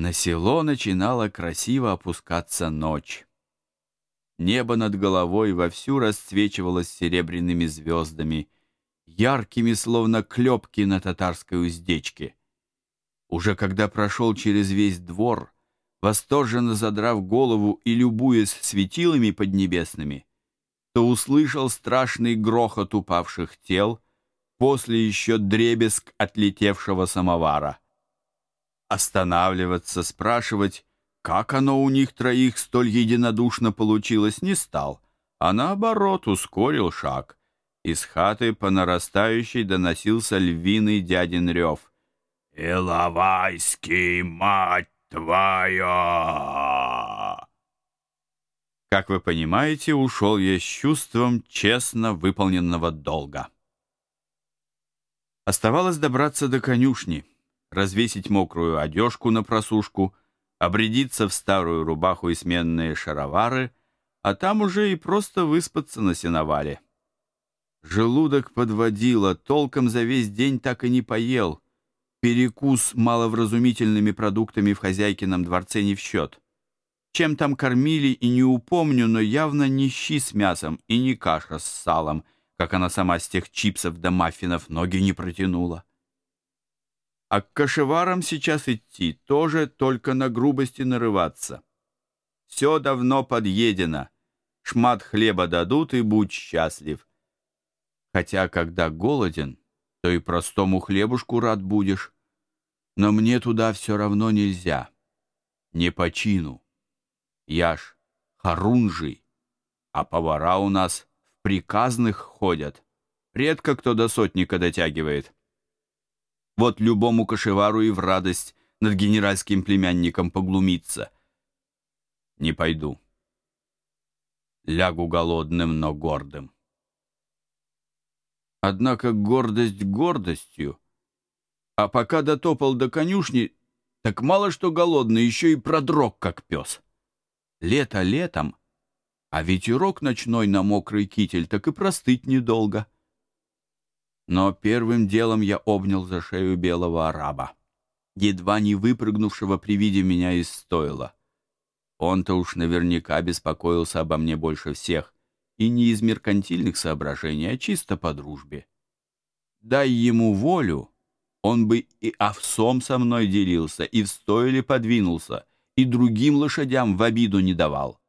На село начинала красиво опускаться ночь. Небо над головой вовсю расцвечивалось серебряными звездами, яркими, словно клепки на татарской уздечке. Уже когда прошел через весь двор, восторженно задрав голову и любуясь светилами поднебесными, то услышал страшный грохот упавших тел, после еще дребезг отлетевшего самовара. Останавливаться, спрашивать, как оно у них троих столь единодушно получилось, не стал, а наоборот ускорил шаг. Из хаты по нарастающей доносился львиный дядин рев. «Иловайский, мать твоя!» Как вы понимаете, ушел я с чувством честно выполненного долга. Оставалось добраться до конюшни, развесить мокрую одежку на просушку, обрядиться в старую рубаху и сменные шаровары, а там уже и просто выспаться на сеновале. Желудок подводило, толком за весь день так и не поел. Перекус маловразумительными продуктами в хозяйкином дворце не в счет. Чем там кормили и не упомню, но явно не щи с мясом и не каша с салом, как она сама с тех чипсов до маффинов ноги не протянула. А к кошеварам сейчас идти тоже только на грубости нарываться. Все давно подъедено. Шмат хлеба дадут и будь счастлив. Хотя, когда голоден, то и простому хлебушку рад будешь. Но мне туда все равно нельзя. Не по чину. Я ж харунжий, а повара у нас в приказных ходят. Редко кто до сотника дотягивает. Вот любому кошевару и в радость над генеральским племянником поглумиться. Не пойду. Лягу голодным, но гордым. Однако гордость гордостью. А пока дотопал до конюшни, так мало что голодный, еще и продрог, как пес. Лето летом, а ветерок ночной на мокрый китель так и простыть недолго. Но первым делом я обнял за шею белого араба, едва не выпрыгнувшего при виде меня из стойла. Он-то уж наверняка беспокоился обо мне больше всех, и не из меркантильных соображений, а чисто по дружбе. Дай ему волю, он бы и овсом со мной делился, и в стойле подвинулся, и другим лошадям в обиду не давал.